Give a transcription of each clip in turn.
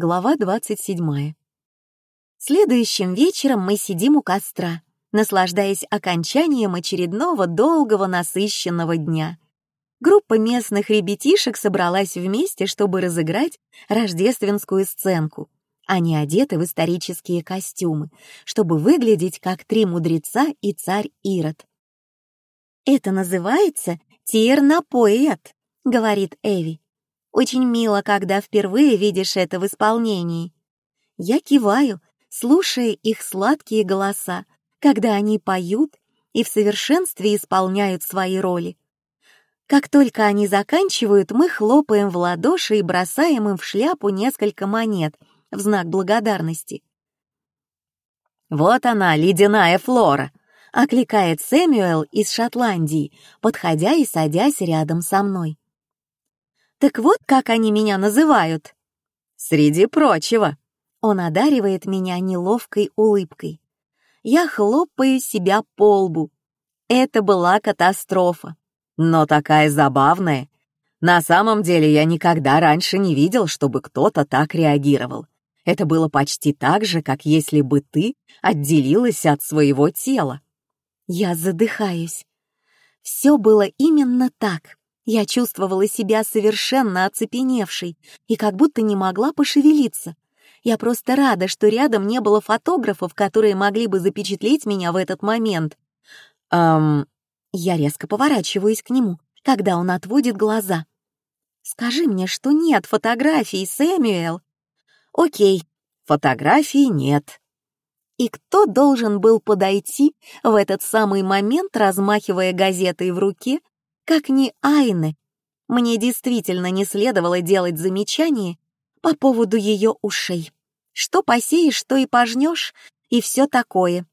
Глава 27. Следующим вечером мы сидим у костра, наслаждаясь окончанием очередного долгого насыщенного дня. Группа местных ребятишек собралась вместе, чтобы разыграть рождественскую сценку. Они одеты в исторические костюмы, чтобы выглядеть как три мудреца и царь Ирод. «Это называется тирнопоэт», — говорит Эви. «Очень мило, когда впервые видишь это в исполнении». Я киваю, слушая их сладкие голоса, когда они поют и в совершенстве исполняют свои роли. Как только они заканчивают, мы хлопаем в ладоши и бросаем им в шляпу несколько монет в знак благодарности. «Вот она, ледяная флора!» — окликает Сэмюэл из Шотландии, подходя и садясь рядом со мной. «Так вот, как они меня называют!» «Среди прочего!» Он одаривает меня неловкой улыбкой. Я хлопаю себя по лбу. Это была катастрофа. Но такая забавная. На самом деле я никогда раньше не видел, чтобы кто-то так реагировал. Это было почти так же, как если бы ты отделилась от своего тела. Я задыхаюсь. Все было именно так. Я чувствовала себя совершенно оцепеневшей и как будто не могла пошевелиться. Я просто рада, что рядом не было фотографов, которые могли бы запечатлеть меня в этот момент. Эм, я резко поворачиваюсь к нему, когда он отводит глаза. «Скажи мне, что нет фотографий, Сэмюэл?» «Окей, фотографий нет». И кто должен был подойти в этот самый момент, размахивая газетой в руке, как не Айны? Мне действительно не следовало делать замечание по поводу ее ушей. Что посеешь, то и пожнешь, и все такое.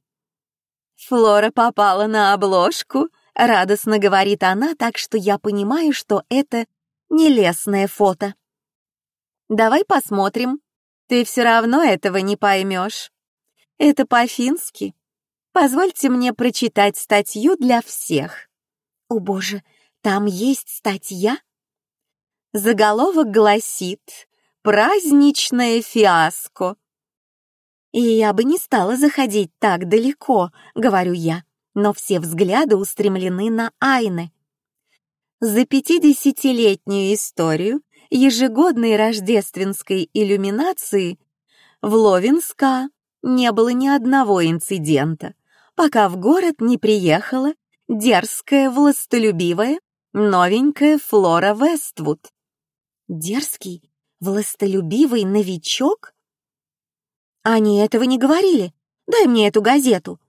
Флора попала на обложку, радостно говорит она, так что я понимаю, что это нелестное фото. Давай посмотрим. Ты все равно этого не поймешь. Это по-фински. Позвольте мне прочитать статью для всех. О боже, там есть статья? Заголовок гласит праздничное фиаско. И я бы не стала заходить так далеко, говорю я, но все взгляды устремлены на Айны. За пятидесятилетнюю историю ежегодной рождественской иллюминации в Ловинска не было ни одного инцидента, пока в город не приехала дерзкая, властолюбивая, новенькая Флора Вествуд. Дерзкий, Властолюбивый новичок? Они этого не говорили. Дай мне эту газету.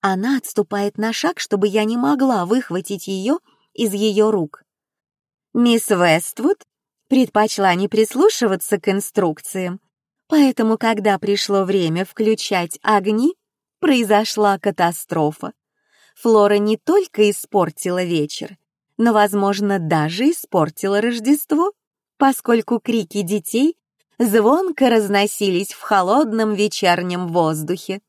Она отступает на шаг, чтобы я не могла выхватить ее из ее рук. Мисс Вествуд предпочла не прислушиваться к инструкциям, поэтому, когда пришло время включать огни, произошла катастрофа. Флора не только испортила вечер, но, возможно, даже испортила Рождество поскольку крики детей звонко разносились в холодном вечернем воздухе.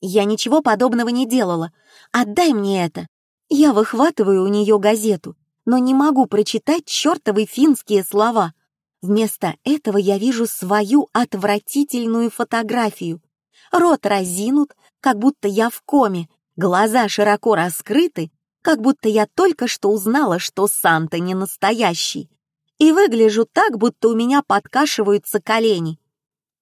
«Я ничего подобного не делала. Отдай мне это!» Я выхватываю у нее газету, но не могу прочитать чертовы финские слова. Вместо этого я вижу свою отвратительную фотографию. Рот разинут, как будто я в коме, глаза широко раскрыты, как будто я только что узнала, что Санта не настоящий, и выгляжу так, будто у меня подкашиваются колени.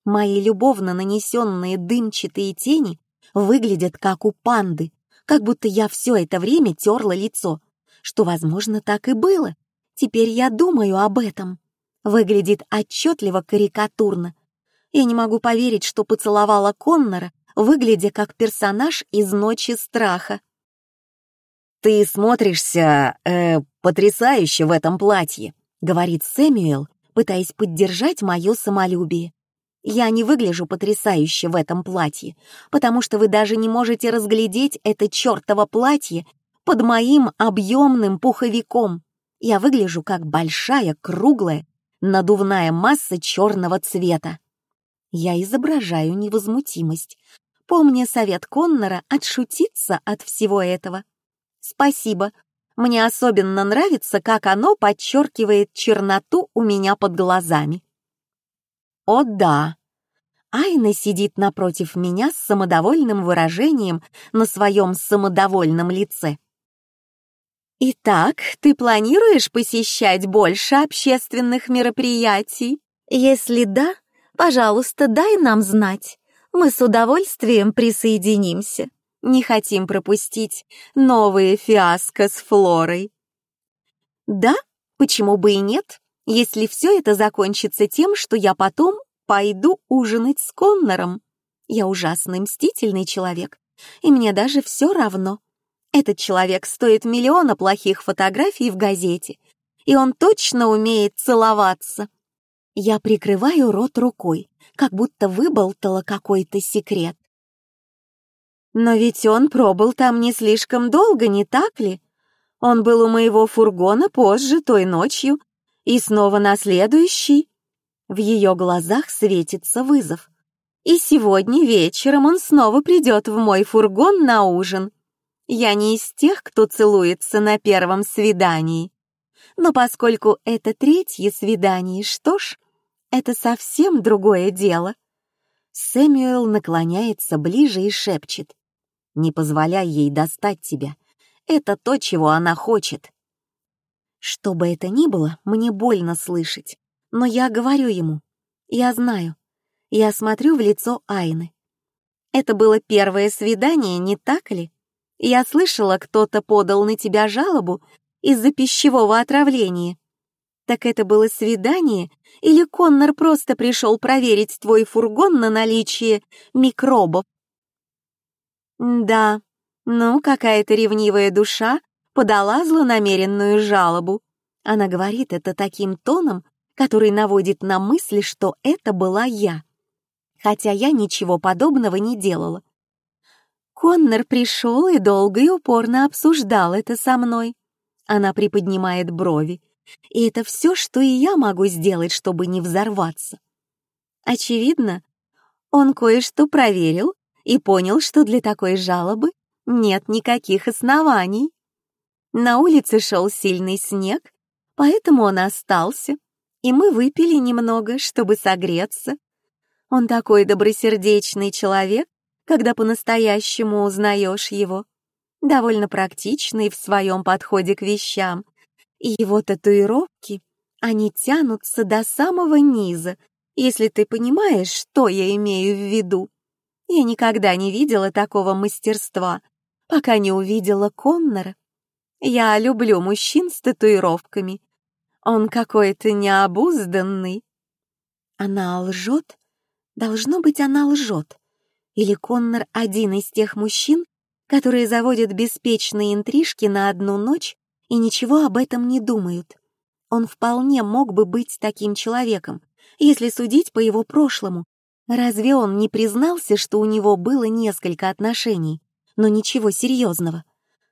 Мои любовно нанесенные дымчатые тени выглядят как у панды, как будто я все это время терла лицо, что, возможно, так и было. Теперь я думаю об этом. Выглядит отчетливо карикатурно. Я не могу поверить, что поцеловала Коннора, выглядя как персонаж из «Ночи страха». «Ты смотришься, э, потрясающе в этом платье», говорит Сэмюэл, пытаясь поддержать мое самолюбие. Я не выгляжу потрясающе в этом платье, потому что вы даже не можете разглядеть это чертово платье под моим объемным пуховиком. Я выгляжу как большая, круглая, надувная масса черного цвета. Я изображаю невозмутимость, помня совет Коннора отшутиться от всего этого. Спасибо, мне особенно нравится, как оно подчеркивает черноту у меня под глазами. О да. Айна сидит напротив меня с самодовольным выражением на своем самодовольном лице. Итак, ты планируешь посещать больше общественных мероприятий? Если да, пожалуйста, дай нам знать. Мы с удовольствием присоединимся. Не хотим пропустить новые фиаско с Флорой. Да, почему бы и нет, если все это закончится тем, что я потом пойду ужинать с Коннором. Я ужасно мстительный человек, и мне даже все равно. Этот человек стоит миллиона плохих фотографий в газете, и он точно умеет целоваться. Я прикрываю рот рукой, как будто выболтала какой-то секрет. Но ведь он пробыл там не слишком долго, не так ли? Он был у моего фургона позже, той ночью, и снова на следующий. В ее глазах светится вызов. И сегодня вечером он снова придет в мой фургон на ужин. Я не из тех, кто целуется на первом свидании. Но поскольку это третье свидание, что ж, это совсем другое дело. Сэмюэл наклоняется ближе и шепчет. «Не позволяй ей достать тебя. Это то, чего она хочет». Что бы это ни было, мне больно слышать. Но я говорю ему. Я знаю. Я смотрю в лицо Айны. Это было первое свидание, не так ли? Я слышала, кто-то подал на тебя жалобу из-за пищевого отравления. Так это было свидание, или Коннор просто пришел проверить твой фургон на наличие микробов? Да, ну, какая-то ревнивая душа подала злонамеренную жалобу. Она говорит это таким тоном, который наводит на мысль, что это была я. Хотя я ничего подобного не делала. Коннор пришел и долго и упорно обсуждал это со мной. Она приподнимает брови. И это все, что и я могу сделать, чтобы не взорваться. Очевидно, он кое-что проверил и понял, что для такой жалобы нет никаких оснований. На улице шел сильный снег, поэтому он остался, и мы выпили немного, чтобы согреться. Он такой добросердечный человек, когда по-настоящему узнаешь его. Довольно практичный в своем подходе к вещам. И его татуировки, они тянутся до самого низа, если ты понимаешь, что я имею в виду. Я никогда не видела такого мастерства, пока не увидела Коннора. Я люблю мужчин с татуировками. Он какой-то необузданный. Она лжет? Должно быть, она лжет. Или Коннор один из тех мужчин, которые заводят беспечные интрижки на одну ночь и ничего об этом не думают. Он вполне мог бы быть таким человеком, если судить по его прошлому. Разве он не признался, что у него было несколько отношений, но ничего серьезного?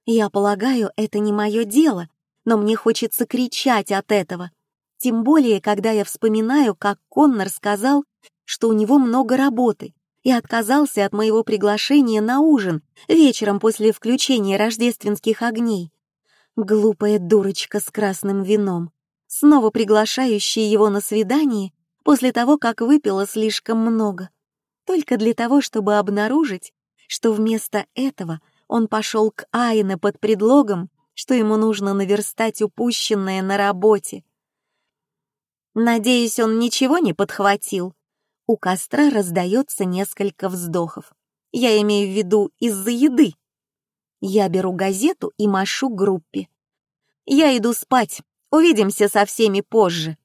Я полагаю, это не мое дело, но мне хочется кричать от этого. Тем более, когда я вспоминаю, как Коннор сказал, что у него много работы, и отказался от моего приглашения на ужин вечером после включения рождественских огней. Глупая дурочка с красным вином, снова приглашающая его на свидание после того, как выпила слишком много, только для того, чтобы обнаружить, что вместо этого он пошел к Айне под предлогом, что ему нужно наверстать упущенное на работе. Надеюсь, он ничего не подхватил, у костра раздается несколько вздохов. Я имею в виду из-за еды. Я беру газету и машу группе. Я иду спать. Увидимся со всеми позже.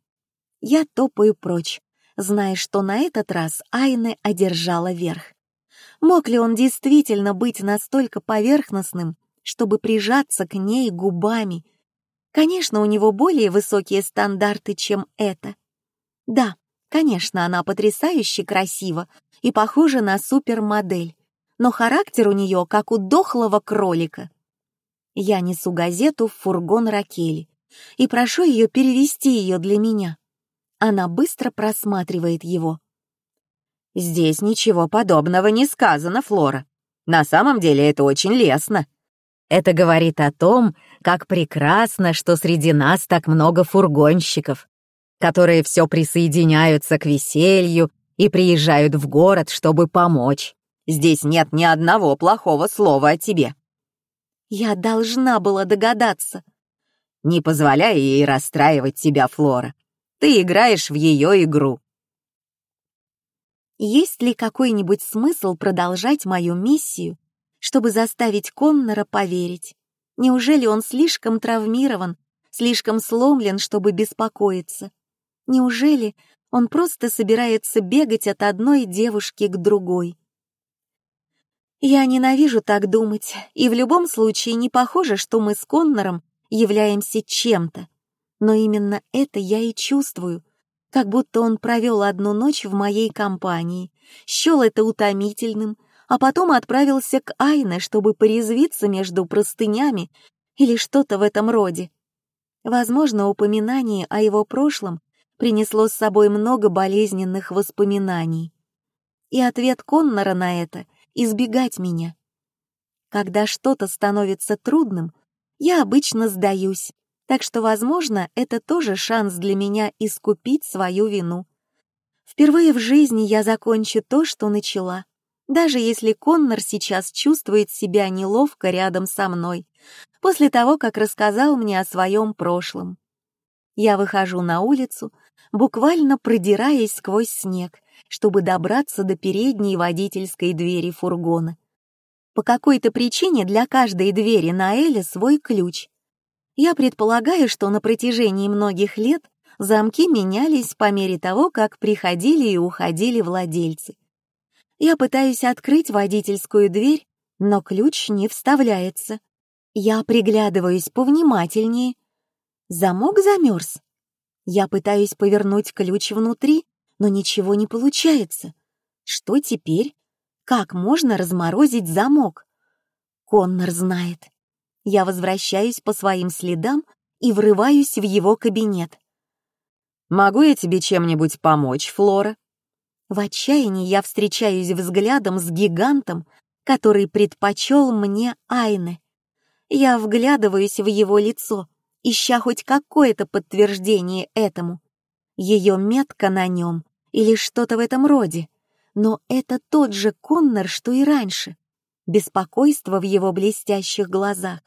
Я топаю прочь, зная, что на этот раз Айне одержала верх. Мог ли он действительно быть настолько поверхностным, чтобы прижаться к ней губами? Конечно, у него более высокие стандарты, чем это. Да, Конечно, она потрясающе красива и похожа на супермодель, но характер у нее как у дохлого кролика. Я несу газету в фургон Ракели и прошу ее перевести ее для меня. Она быстро просматривает его. «Здесь ничего подобного не сказано, Флора. На самом деле это очень лестно. Это говорит о том, как прекрасно, что среди нас так много фургонщиков. которые все присоединяются к веселью и приезжают в город, чтобы помочь. Здесь нет ни одного плохого слова о тебе. Я должна была догадаться. Не позволяй ей расстраивать тебя, Флора. Ты играешь в ее игру. Есть ли какой-нибудь смысл продолжать мою миссию, чтобы заставить Коннора поверить? Неужели он слишком травмирован, слишком сломлен, чтобы беспокоиться? Неужели он просто собирается бегать от одной девушки к другой? Я ненавижу так думать, и в любом случае не похоже, что мы с Коннором являемся чем-то. Но именно это я и чувствую, как будто он провел одну ночь в моей компании, счел это утомительным, а потом отправился к Айне, чтобы порезвиться между простынями или что-то в этом роде. Возможно, упоминание о его прошлом принесло с собой много болезненных воспоминаний. И ответ Коннора на это — избегать меня. Когда что-то становится трудным, я обычно сдаюсь, так что, возможно, это тоже шанс для меня искупить свою вину. Впервые в жизни я закончу то, что начала, даже если Коннор сейчас чувствует себя неловко рядом со мной, после того, как рассказал мне о своем прошлом. Я выхожу на улицу, буквально продираясь сквозь снег, чтобы добраться до передней водительской двери фургона. По какой-то причине для каждой двери на Эле свой ключ, я предполагаю, что на протяжении многих лет замки менялись по мере того, как приходили и уходили владельцы. Я пытаюсь открыть водительскую дверь, но ключ не вставляется. Я приглядываюсь повнимательнее. Замок замерз. Я пытаюсь повернуть ключ внутри, но ничего не получается. Что теперь? Как можно разморозить замок? Коннор знает. Я возвращаюсь по своим следам и врываюсь в его кабинет. «Могу я тебе чем-нибудь помочь, Флора?» В отчаянии я встречаюсь взглядом с гигантом, который предпочел мне Айны. Я вглядываюсь в его лицо, ища хоть какое-то подтверждение этому. Ее метка на нем или что-то в этом роде. Но это тот же Коннор, что и раньше. Беспокойство в его блестящих глазах.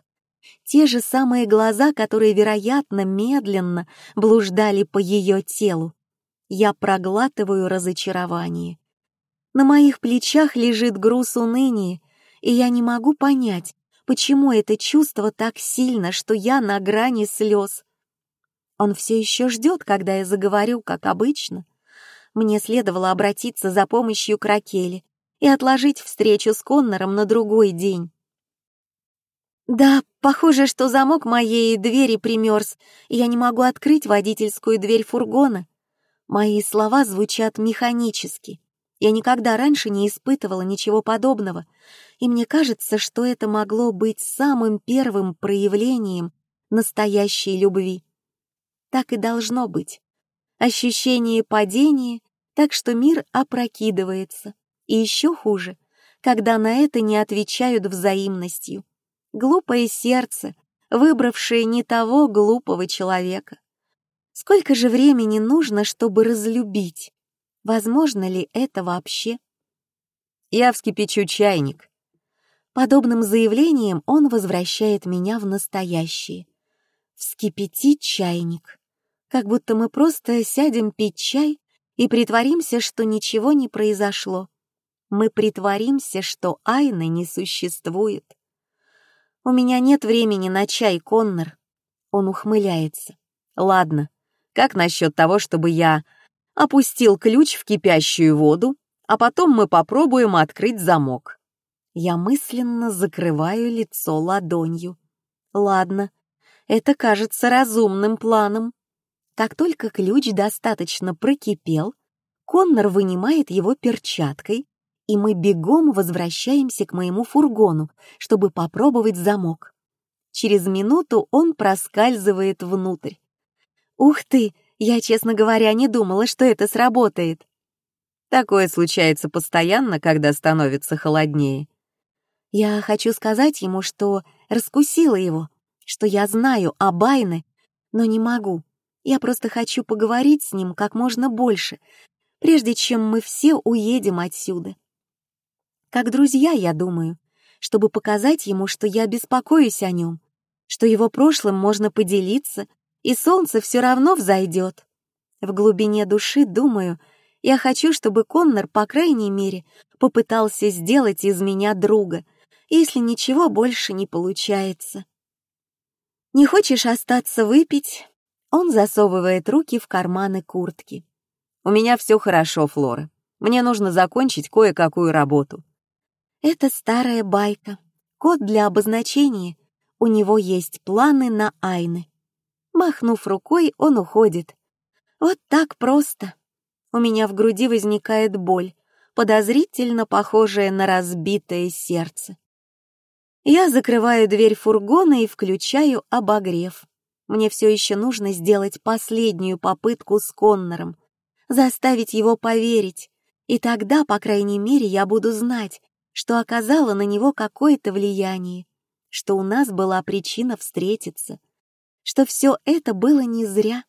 Те же самые глаза, которые, вероятно, медленно блуждали по ее телу. Я проглатываю разочарование. На моих плечах лежит груз уныния, и я не могу понять, почему это чувство так сильно, что я на грани слез. Он все еще ждет, когда я заговорю, как обычно. Мне следовало обратиться за помощью к Ракеле и отложить встречу с Коннором на другой день. Да, похоже, что замок моей двери примерз, и я не могу открыть водительскую дверь фургона. Мои слова звучат механически. Я никогда раньше не испытывала ничего подобного, и мне кажется, что это могло быть самым первым проявлением настоящей любви. Так и должно быть. Ощущение падения, так что мир опрокидывается. И еще хуже, когда на это не отвечают взаимностью глупое сердце, выбравшее не того глупого человека. Сколько же времени нужно, чтобы разлюбить? Возможно ли это вообще? Я вскипячу чайник. Подобным заявлением он возвращает меня в настоящее. Вскипятить чайник. Как будто мы просто сядем пить чай и притворимся, что ничего не произошло. Мы притворимся, что Айны не существует. «У меня нет времени на чай, Коннор». Он ухмыляется. «Ладно, как насчет того, чтобы я опустил ключ в кипящую воду, а потом мы попробуем открыть замок?» Я мысленно закрываю лицо ладонью. «Ладно, это кажется разумным планом». Как только ключ достаточно прокипел, Коннор вынимает его перчаткой и мы бегом возвращаемся к моему фургону, чтобы попробовать замок. Через минуту он проскальзывает внутрь. Ух ты, я, честно говоря, не думала, что это сработает. Такое случается постоянно, когда становится холоднее. Я хочу сказать ему, что раскусила его, что я знаю о Байне, но не могу. Я просто хочу поговорить с ним как можно больше, прежде чем мы все уедем отсюда. Как друзья, я думаю, чтобы показать ему, что я беспокоюсь о нем, что его прошлым можно поделиться, и солнце все равно взойдет. В глубине души думаю, я хочу, чтобы Коннор, по крайней мере, попытался сделать из меня друга, если ничего больше не получается. «Не хочешь остаться выпить?» Он засовывает руки в карманы куртки. «У меня все хорошо, Флора. Мне нужно закончить кое-какую работу». Это старая байка. Код для обозначения. У него есть планы на Айны. Махнув рукой, он уходит. Вот так просто. У меня в груди возникает боль, подозрительно похожая на разбитое сердце. Я закрываю дверь фургона и включаю обогрев. Мне все еще нужно сделать последнюю попытку с Коннором, заставить его поверить, и тогда, по крайней мере, я буду знать, что оказала на него какое-то влияние, что у нас была причина встретиться, что все это было не зря,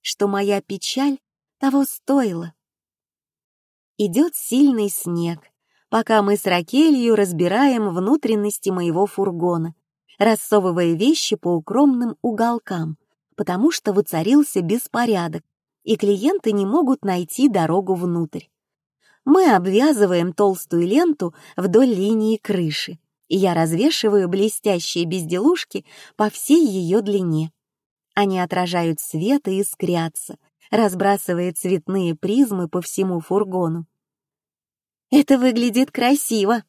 что моя печаль того стоила. Идет сильный снег, пока мы с Ракелью разбираем внутренности моего фургона, рассовывая вещи по укромным уголкам, потому что воцарился беспорядок, и клиенты не могут найти дорогу внутрь. Мы обвязываем толстую ленту вдоль линии крыши, и я развешиваю блестящие безделушки по всей ее длине. Они отражают свет и искрятся, разбрасывая цветные призмы по всему фургону. Это выглядит красиво.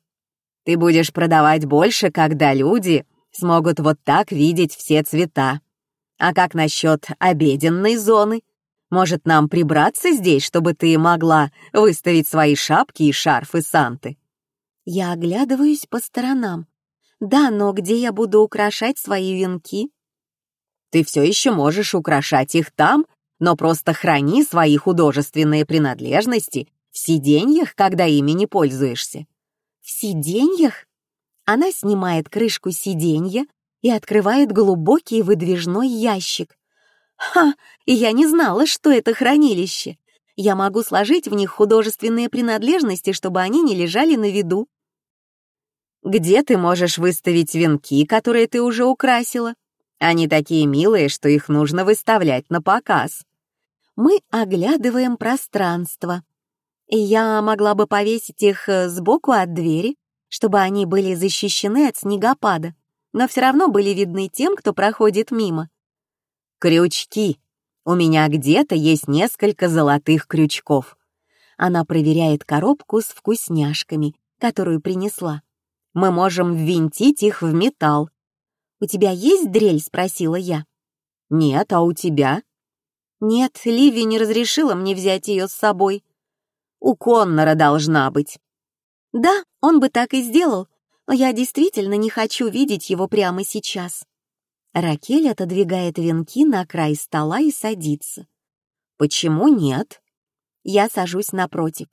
Ты будешь продавать больше, когда люди смогут вот так видеть все цвета. А как насчет обеденной зоны? Может, нам прибраться здесь, чтобы ты могла выставить свои шапки и шарфы Санты? Я оглядываюсь по сторонам. Да, но где я буду украшать свои венки? Ты все еще можешь украшать их там, но просто храни свои художественные принадлежности в сиденьях, когда ими не пользуешься. В сиденьях? Она снимает крышку сиденья и открывает глубокий выдвижной ящик. Ха, я не знала, что это хранилище. Я могу сложить в них художественные принадлежности, чтобы они не лежали на виду. Где ты можешь выставить венки, которые ты уже украсила? Они такие милые, что их нужно выставлять на показ. Мы оглядываем пространство. Я могла бы повесить их э, сбоку от двери, чтобы они были защищены от снегопада, но все равно были видны тем, кто проходит мимо. Крючки. У меня где-то есть несколько золотых крючков. Она проверяет коробку с вкусняшками, которую принесла. Мы можем ввинтить их в металл, «У тебя есть дрель?» — спросила я. «Нет, а у тебя?» «Нет, Ливи не разрешила мне взять ее с собой». «У Коннора должна быть». «Да, он бы так и сделал, но я действительно не хочу видеть его прямо сейчас». Ракель отодвигает венки на край стола и садится. «Почему нет?» Я сажусь напротив.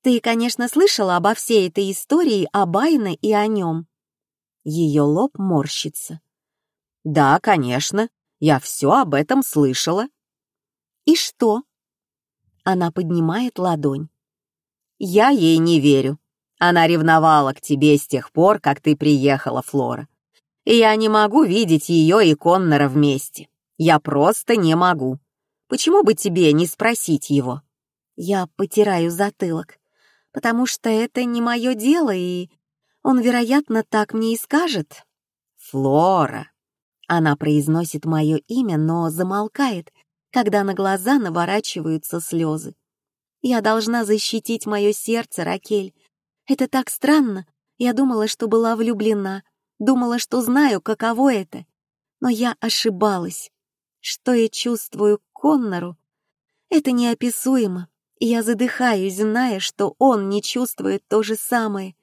«Ты, конечно, слышала обо всей этой истории о Байне и о нем. Ее лоб морщится. «Да, конечно, я все об этом слышала». «И что?» Она поднимает ладонь. «Я ей не верю. Она ревновала к тебе с тех пор, как ты приехала, Флора. Я не могу видеть ее и Коннора вместе. Я просто не могу. Почему бы тебе не спросить его?» Я потираю затылок, потому что это не мое дело, и он, вероятно, так мне и скажет. «Флора!» Она произносит мое имя, но замолкает, когда на глаза наворачиваются слезы. «Я должна защитить мое сердце, Ракель. Это так странно. Я думала, что была влюблена, думала, что знаю, каково это. Но я ошибалась. Что я чувствую к Коннору? Это неописуемо, я задыхаюсь, зная, что он не чувствует то же самое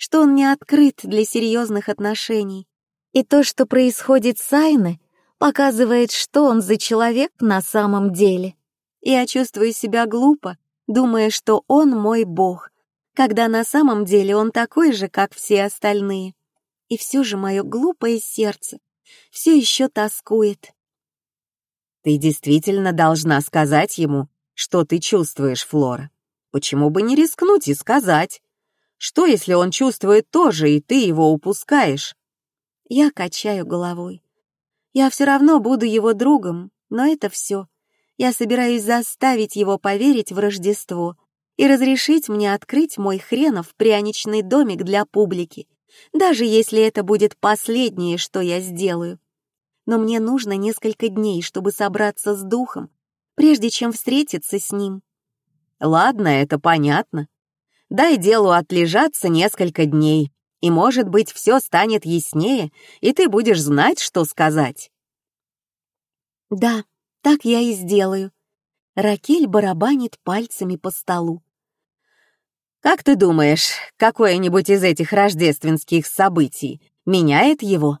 что он не открыт для серьезных отношений. И то, что происходит с Айной, показывает, что он за человек на самом деле. Я чувствую себя глупо, думая, что он мой бог, когда на самом деле он такой же, как все остальные. И все же мое глупое сердце все еще тоскует. Ты действительно должна сказать ему, что ты чувствуешь, Флора. Почему бы не рискнуть и сказать? Что, если он чувствует то же, и ты его упускаешь? Я качаю головой. Я все равно буду его другом, но это все. Я собираюсь заставить его поверить в Рождество и разрешить мне открыть мой хренов пряничный домик для публики, даже если это будет последнее, что я сделаю. Но мне нужно несколько дней, чтобы собраться с духом, прежде чем встретиться с ним. Ладно, это понятно. Дай делу отлежаться несколько дней, и, может быть, все станет яснее, и ты будешь знать, что сказать. Да, так я и сделаю. Ракель барабанит пальцами по столу. Как ты думаешь, какое-нибудь из этих рождественских событий меняет его?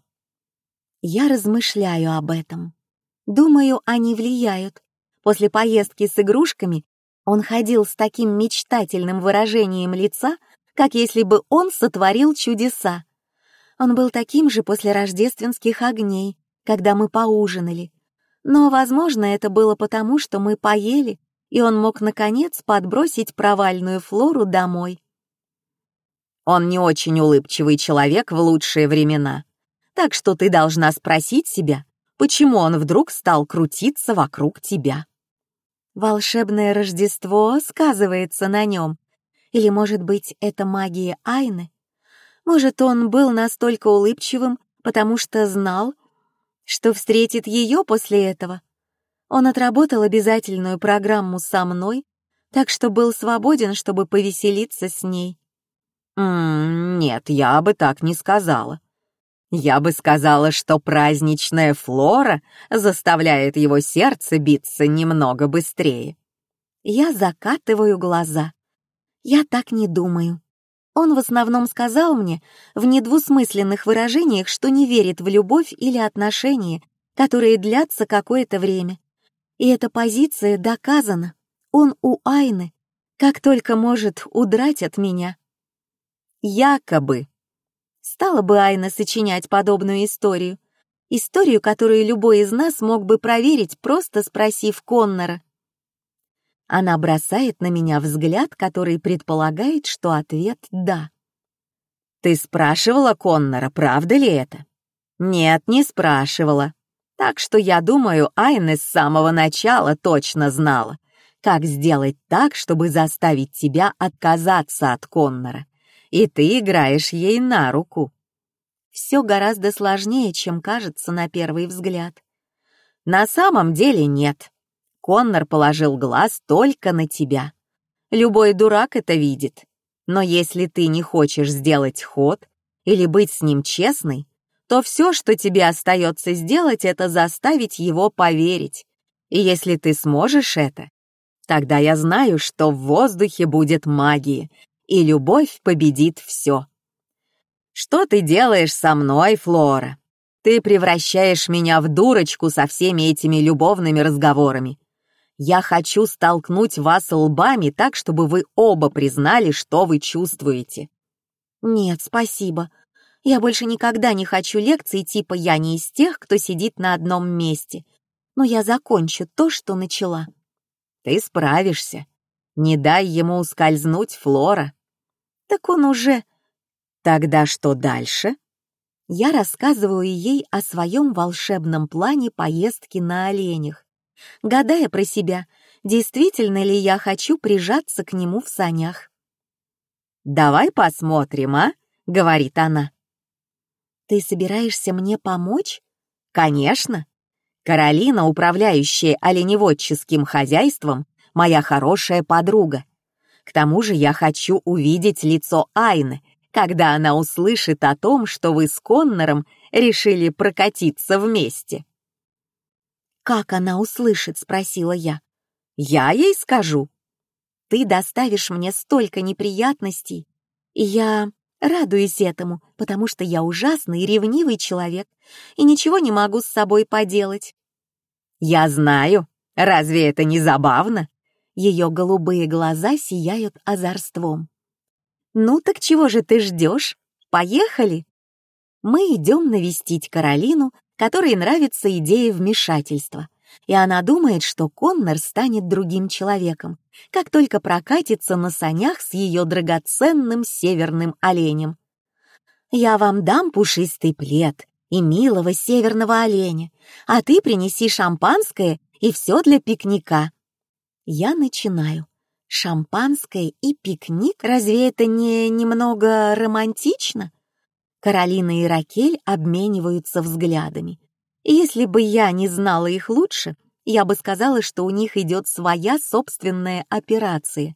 Я размышляю об этом. Думаю, они влияют. После поездки с игрушками он ходил с таким мечтательным выражением лица, как если бы он сотворил чудеса. Он был таким же после рождественских огней, когда мы поужинали. Но, возможно, это было потому, что мы поели и он мог, наконец, подбросить провальную Флору домой. Он не очень улыбчивый человек в лучшие времена, так что ты должна спросить себя, почему он вдруг стал крутиться вокруг тебя. Волшебное Рождество сказывается на нем. Или, может быть, это магия Айны? Может, он был настолько улыбчивым, потому что знал, что встретит ее после этого? Он отработал обязательную программу со мной, так что был свободен, чтобы повеселиться с ней. «М -м, «Нет, я бы так не сказала. Я бы сказала, что праздничная флора заставляет его сердце биться немного быстрее». Я закатываю глаза. Я так не думаю. Он в основном сказал мне в недвусмысленных выражениях, что не верит в любовь или отношения, которые длятся какое-то время, и эта позиция доказана. Он у Айны, как только может удрать от меня. Якобы. Стала бы Айна сочинять подобную историю. Историю, которую любой из нас мог бы проверить, просто спросив Коннора. Она бросает на меня взгляд, который предполагает, что ответ «да». «Ты спрашивала Коннора, правда ли это?» «Нет, не спрашивала. Так что я думаю, Айна с самого начала точно знала, как сделать так, чтобы заставить тебя отказаться от Коннора. И ты играешь ей на руку. Все гораздо сложнее, чем кажется на первый взгляд. На самом деле нет. Коннор положил глаз только на тебя. Любой дурак это видит. Но если ты не хочешь сделать ход или быть с ним честной, то все, что тебе остается сделать, это заставить его поверить. И если ты сможешь это, тогда я знаю, что в воздухе будет магия, и любовь победит все. Что ты делаешь со мной, Флора? Ты превращаешь меня в дурочку со всеми этими любовными разговорами. Я хочу столкнуть вас лбами так, чтобы вы оба признали, что вы чувствуете. Нет, спасибо. Я больше никогда не хочу лекций типа «я не из тех, кто сидит на одном месте», но я закончу то, что начала. Ты справишься. Не дай ему ускользнуть, Флора. Так он уже... Тогда что дальше? Я рассказываю ей о своем волшебном плане поездки на оленях, гадая про себя, действительно ли я хочу прижаться к нему в санях. «Давай посмотрим, а?» — говорит она. Ты собираешься мне помочь? Конечно. Каролина, управляющая оленеводческим хозяйством, моя хорошая подруга. К тому же я хочу увидеть лицо Айны, когда она услышит о том, что вы с Коннором решили прокатиться вместе. «Как она услышит?» — спросила я. «Я ей скажу». «Ты доставишь мне столько неприятностей, и я Радуюсь этому, потому что я ужасный ревнивый человек и ничего не могу с собой поделать. Я знаю. Разве это не забавно? Ее голубые глаза сияют озорством. Ну так чего же ты ждешь? Поехали. Мы идем навестить Каролину, которой нравится идея вмешательства, и она думает, что Коннор станет другим человеком, как только прокатится на санях с ее драгоценным северным оленем. «Я вам дам пушистый плед и милого северного оленя, а ты принеси шампанское и все для пикника». Я начинаю. Шампанское и пикник, разве это не немного романтично? Каролина и Ракель обмениваются взглядами. Если бы я не знала их лучше, я бы сказала, что у них идет своя собственная операция.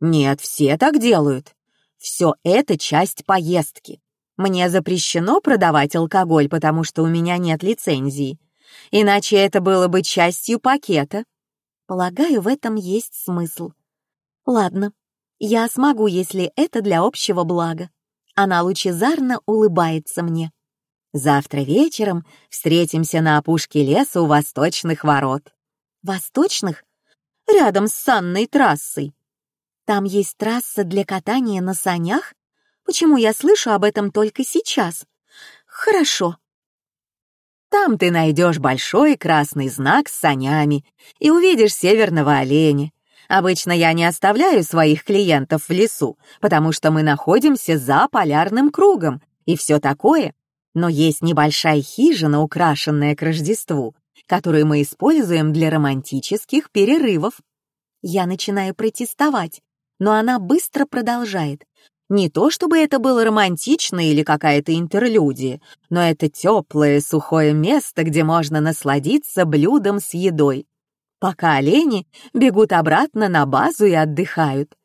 Нет, все так делают. Все это часть поездки. Мне запрещено продавать алкоголь, потому что у меня нет лицензии. Иначе это было бы частью пакета. Полагаю, в этом есть смысл. Ладно, я смогу, если это для общего блага. Она лучезарно улыбается мне. Завтра вечером встретимся на опушке леса у восточных ворот. Восточных? Рядом с санной трассой. Там есть трасса для катания на санях? Почему я слышу об этом только сейчас? Хорошо. Там ты найдешь большой красный знак с санями и увидишь северного оленя. Обычно я не оставляю своих клиентов в лесу, потому что мы находимся за полярным кругом и все такое. Но есть небольшая хижина, украшенная к Рождеству, которую мы используем для романтических перерывов. Я начинаю протестовать, но она быстро продолжает. Не то чтобы это было романтично или какая-то интерлюдия, но это теплое, сухое место, где можно насладиться блюдом с едой. Пока олени бегут обратно на базу и отдыхают.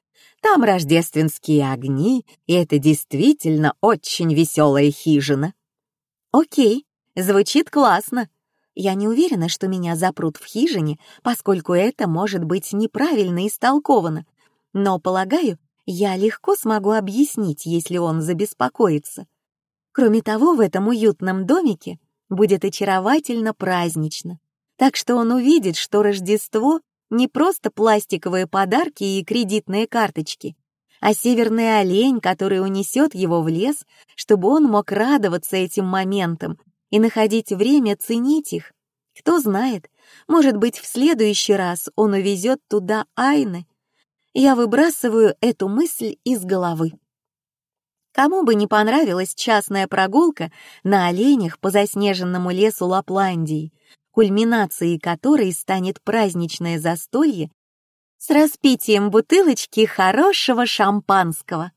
Там рождественские огни, и это действительно очень веселая хижина. Окей, звучит классно. Я не уверена, что меня запрут в хижине, поскольку это может быть неправильно истолковано. Но, полагаю, я легко смогу объяснить, если он забеспокоится. Кроме того, в этом уютном домике будет очаровательно празднично, так что он увидит, что Рождество — не просто пластиковые подарки и кредитные карточки, а северный олень, который унесет его в лес, чтобы он мог радоваться этим моментам и находить время ценить их. Кто знает, может быть, в следующий раз он увезет туда Айны я выбрасываю эту мысль из головы. Кому бы не понравилась частная прогулка на оленях по заснеженному лесу Лапландии, кульминацией которой станет праздничное застолье с распитием бутылочки хорошего шампанского.